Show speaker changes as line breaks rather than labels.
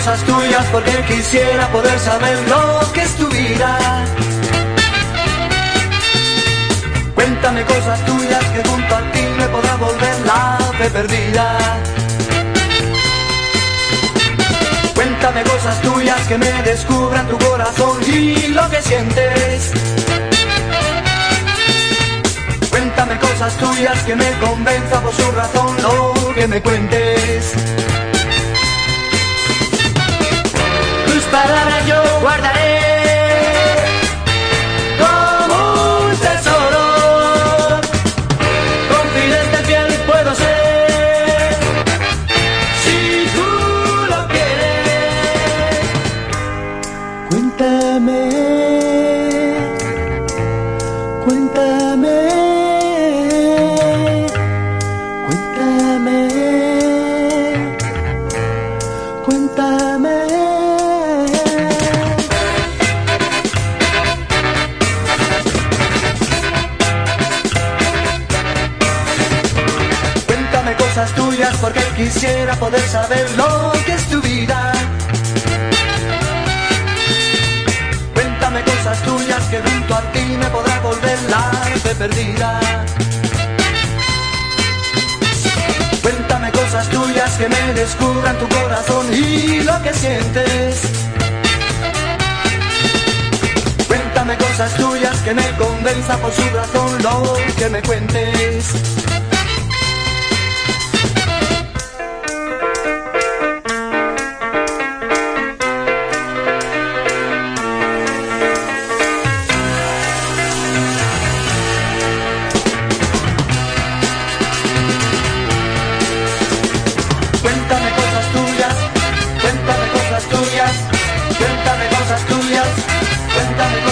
cosas tuyas porque quisiera poder saber lo que es tu vida. Cuéntame cosas tuyas que junto a ti me podrá volver la fe perdida. Cuéntame cosas tuyas que me descubran tu corazón y lo que sientes. Cuéntame cosas tuyas que me convenza por su razón lo que me cuentes. Cosas tuyas porque quisiera poder saber lo que es tu vida. Cuéntame cosas tuyas que junto a ti me podrá volver la fe perdida. Cuéntame cosas tuyas que me descubran tu corazón y lo que sientes. Cuéntame cosas tuyas que me convenza por su razón lo que me cuentes. Dame